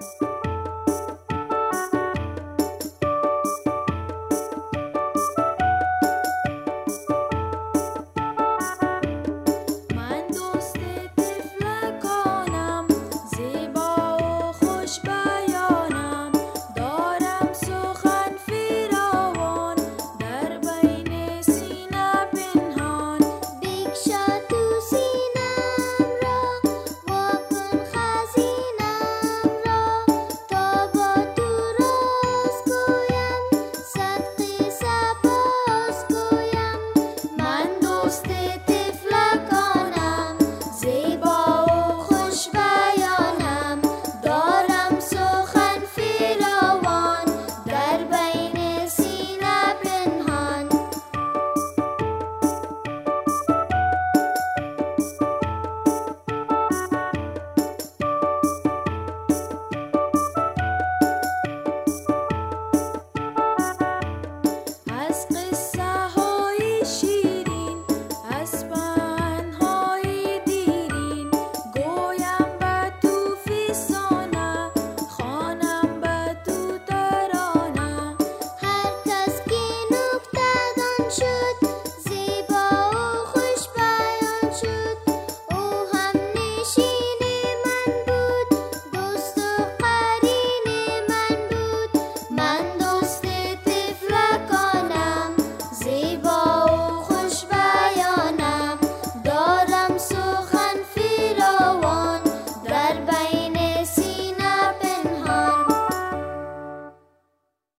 you